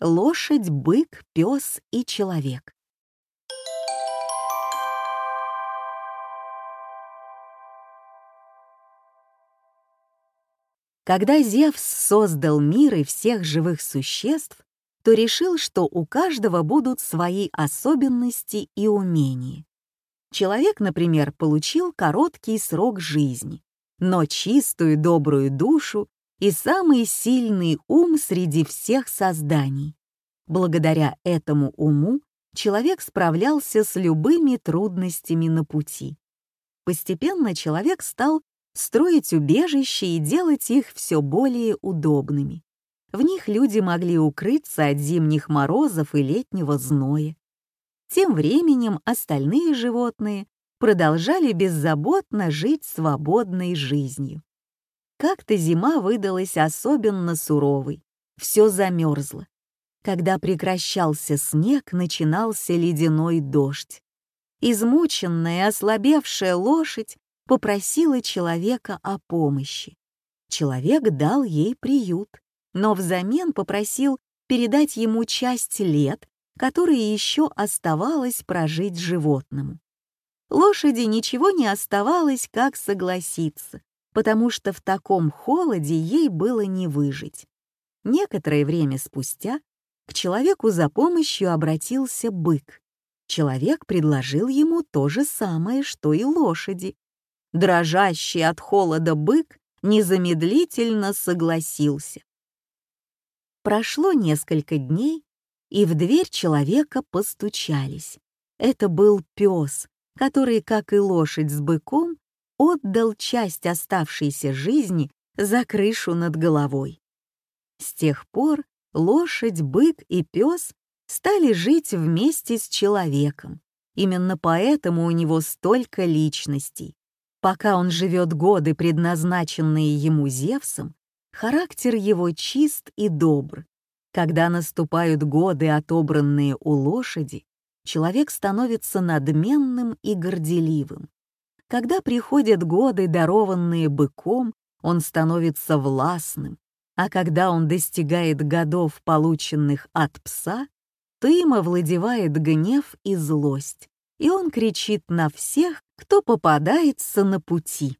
лошадь, бык, пес и человек. Когда Зевс создал мир и всех живых существ, то решил, что у каждого будут свои особенности и умения. Человек, например, получил короткий срок жизни, но чистую добрую душу и самый сильный ум среди всех созданий. Благодаря этому уму человек справлялся с любыми трудностями на пути. Постепенно человек стал строить убежища и делать их все более удобными. В них люди могли укрыться от зимних морозов и летнего зноя. Тем временем остальные животные продолжали беззаботно жить свободной жизнью. Как-то зима выдалась особенно суровой, все замерзло. Когда прекращался снег, начинался ледяной дождь. Измученная и ослабевшая лошадь попросила человека о помощи. Человек дал ей приют, но взамен попросил передать ему часть лет, которые еще оставалось прожить животному. Лошади ничего не оставалось, как согласиться, потому что в таком холоде ей было не выжить. Некоторое время спустя к человеку за помощью обратился бык. Человек предложил ему то же самое, что и лошади, дрожащий от холода бык незамедлительно согласился. Прошло несколько дней, и в дверь человека постучались. Это был пес, который, как и лошадь с быком, отдал часть оставшейся жизни за крышу над головой. С тех пор лошадь, бык и пес стали жить вместе с человеком. Именно поэтому у него столько личностей. Пока он живет годы, предназначенные ему Зевсом, характер его чист и добр. Когда наступают годы, отобранные у лошади, человек становится надменным и горделивым. Когда приходят годы, дарованные быком, он становится властным, а когда он достигает годов, полученных от пса, то им овладевает гнев и злость, и он кричит на всех, кто попадается на пути.